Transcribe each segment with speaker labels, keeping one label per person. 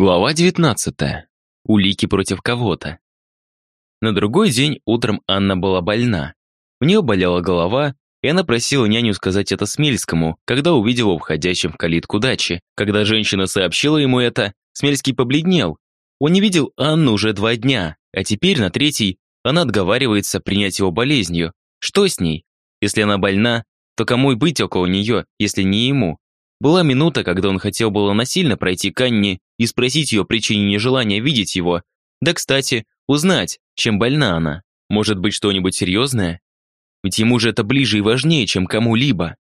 Speaker 1: Глава 19. Улики против кого-то. На другой день утром Анна была больна. У нее болела голова, и она просила няню сказать это Смельскому, когда увидела входящим в калитку дачи. Когда женщина сообщила ему это, Смельский побледнел. Он не видел Анну уже два дня, а теперь на третий она отговаривается принять его болезнью. Что с ней? Если она больна, то кому и быть около нее, если не ему? Была минута, когда он хотел было насильно пройти к Анне и спросить ее о причине нежелания видеть его. Да, кстати, узнать, чем больна она. Может быть, что-нибудь серьезное? Ведь ему же это ближе и важнее, чем кому-либо.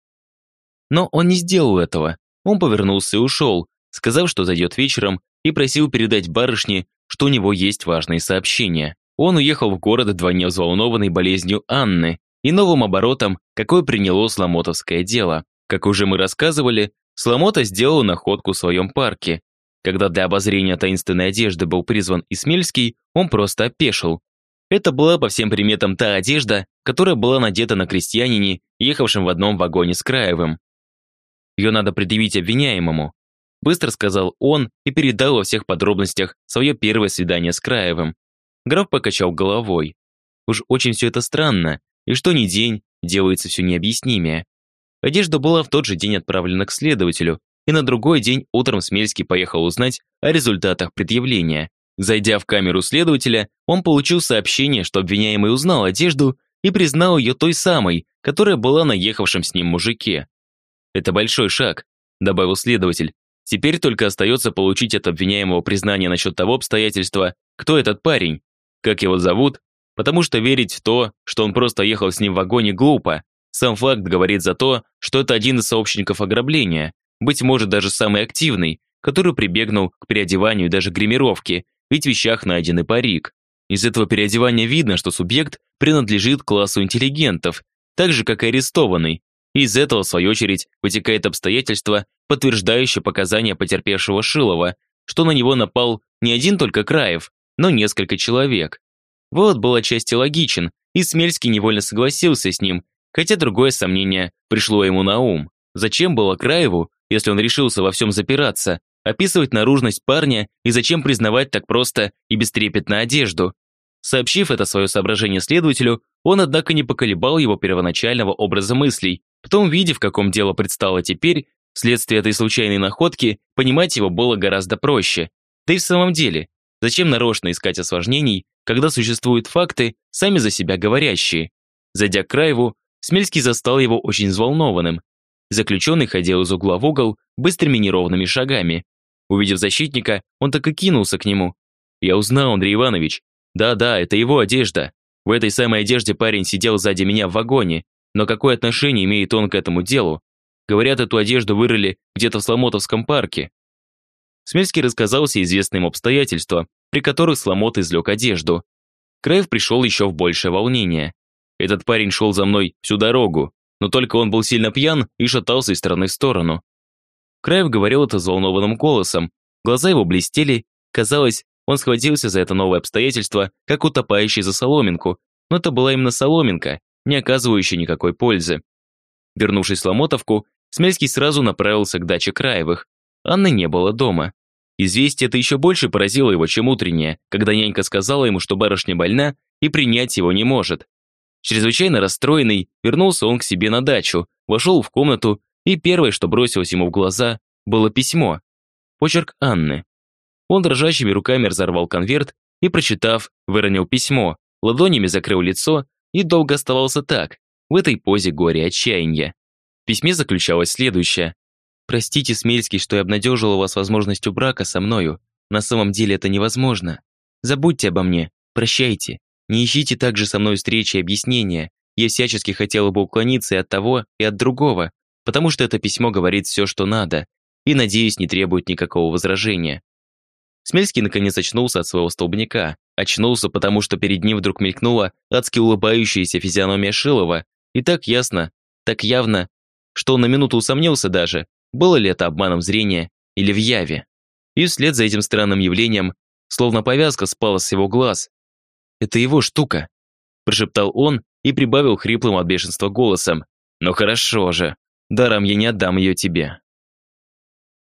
Speaker 1: Но он не сделал этого. Он повернулся и ушел, сказав, что зайдет вечером, и просил передать барышне, что у него есть важные сообщения. Он уехал в город вдвойне взволнованный болезнью Анны и новым оборотом, какой приняло сломотовское дело. Как уже мы рассказывали, Сломота сделал находку в своем парке. Когда для обозрения таинственной одежды был призван Исмельский, он просто опешил. Это была по всем приметам та одежда, которая была надета на крестьянине, ехавшем в одном вагоне с Краевым. Ее надо предъявить обвиняемому. Быстро сказал он и передал во всех подробностях свое первое свидание с Краевым. Граф покачал головой. Уж очень все это странно, и что ни день, делается все необъяснимее. Одежда была в тот же день отправлена к следователю, и на другой день утром Смельский поехал узнать о результатах предъявления. Зайдя в камеру следователя, он получил сообщение, что обвиняемый узнал одежду и признал ее той самой, которая была на ехавшем с ним мужике. «Это большой шаг», — добавил следователь. «Теперь только остается получить от обвиняемого признание насчет того обстоятельства, кто этот парень, как его зовут, потому что верить в то, что он просто ехал с ним в вагоне, глупо, сам факт говорит за то, что это один из сообщников ограбления, быть может даже самый активный, который прибегнул к переодеванию и даже гримировке, ведь в вещах найден и парик. Из этого переодевания видно, что субъект принадлежит классу интеллигентов, так же, как и арестованный. И из этого, в свою очередь, вытекает обстоятельство, подтверждающее показания потерпевшего Шилова, что на него напал не один только Краев, но несколько человек. Вот был отчасти логичен, и Смельский невольно согласился с ним, Хотя другое сомнение пришло ему на ум. Зачем было Краеву, если он решился во всем запираться, описывать наружность парня и зачем признавать так просто и бестрепетно одежду? Сообщив это свое соображение следователю, он, однако, не поколебал его первоначального образа мыслей. Потом, видя, в каком дело предстало теперь, вследствие этой случайной находки, понимать его было гораздо проще. Да и в самом деле, зачем нарочно искать осложнений, когда существуют факты, сами за себя говорящие? Зайдя к Краеву, Смельский застал его очень взволнованным. Заключенный ходил из угла в угол быстрыми неровными шагами. Увидев защитника, он так и кинулся к нему. «Я узнал, Андрей Иванович. Да-да, это его одежда. В этой самой одежде парень сидел сзади меня в вагоне. Но какое отношение имеет он к этому делу? Говорят, эту одежду вырыли где-то в Сломотовском парке». Смельский рассказал все известные ему обстоятельства, при которых Сломот излег одежду. Краев пришел еще в большее волнение. Этот парень шел за мной всю дорогу, но только он был сильно пьян и шатался из стороны в сторону. Краев говорил это взволнованным голосом, глаза его блестели, казалось, он схватился за это новое обстоятельство, как утопающий за соломинку, но это была именно соломинка, не оказывающая никакой пользы. Вернувшись в Ломотовку, Смельский сразу направился к даче Краевых. Анны не было дома. Известие это еще больше поразило его, чем утреннее, когда нянька сказала ему, что барышня больна и принять его не может. Чрезвычайно расстроенный, вернулся он к себе на дачу, вошел в комнату, и первое, что бросилось ему в глаза, было письмо. Почерк Анны. Он дрожащими руками разорвал конверт и, прочитав, выронил письмо, ладонями закрыл лицо и долго оставался так, в этой позе горя и отчаяния. В письме заключалось следующее. «Простите, Смельский, что я обнадежила вас возможностью брака со мною. На самом деле это невозможно. Забудьте обо мне. Прощайте. Не ищите также со мной встречи и объяснения. Я всячески хотела бы уклониться и от того, и от другого, потому что это письмо говорит все, что надо, и, надеюсь, не требует никакого возражения. Смельский наконец очнулся от своего столбняка. Очнулся, потому что перед ним вдруг мелькнула адски улыбающаяся физиономия Шилова, и так ясно, так явно, что он на минуту усомнился даже, было ли это обманом зрения или в яве. И вслед за этим странным явлением, словно повязка спала с его глаз, это его штука», – прошептал он и прибавил хриплым от бешенства голосом. «Ну хорошо же, даром я не отдам ее тебе».